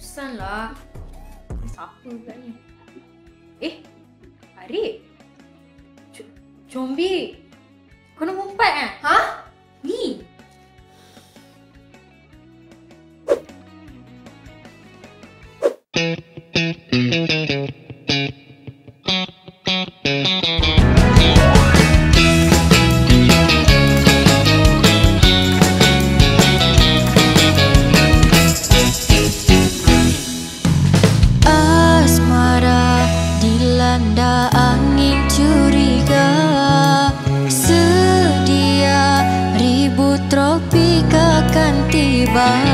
Susan lah Siapa kat ni? Eh? Arif. Jombi? Kau nak mumpat kan? Eh? Ha? Ni? Thank you. goodbye.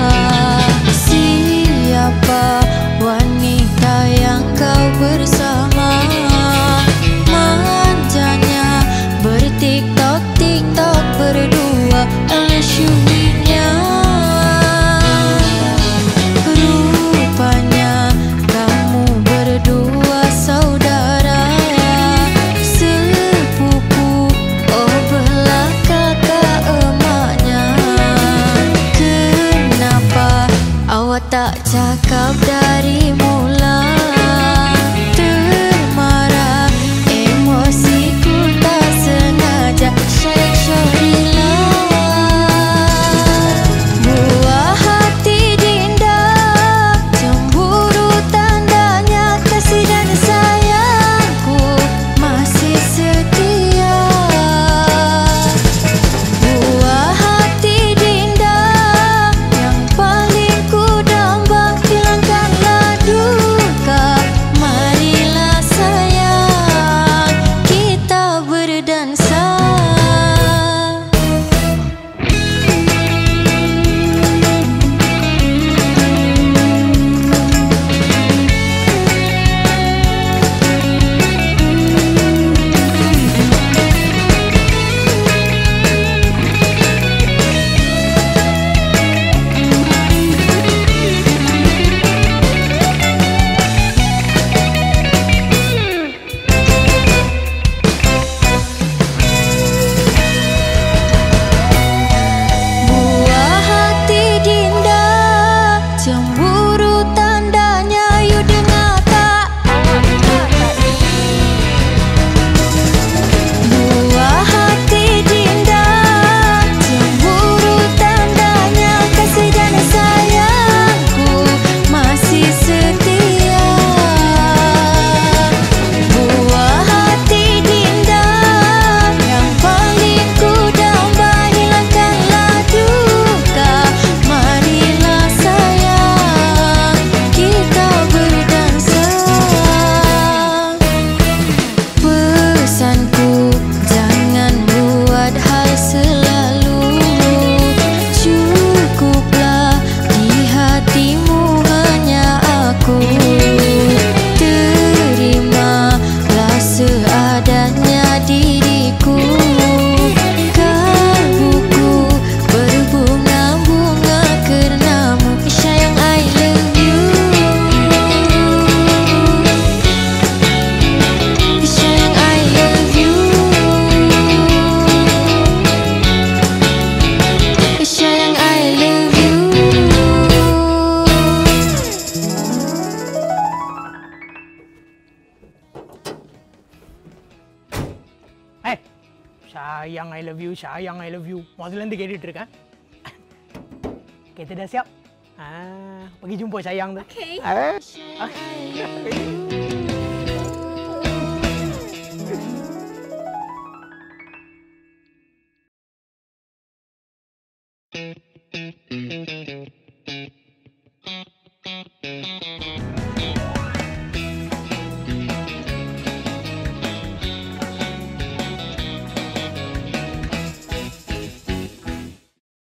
tak cakap darimu. sayang I love you, sayang I love you. Masa lain dia kan? Kereta dah siap. Ah, pergi jumpa sayang tu. Okay. Ha? Eh? Okay.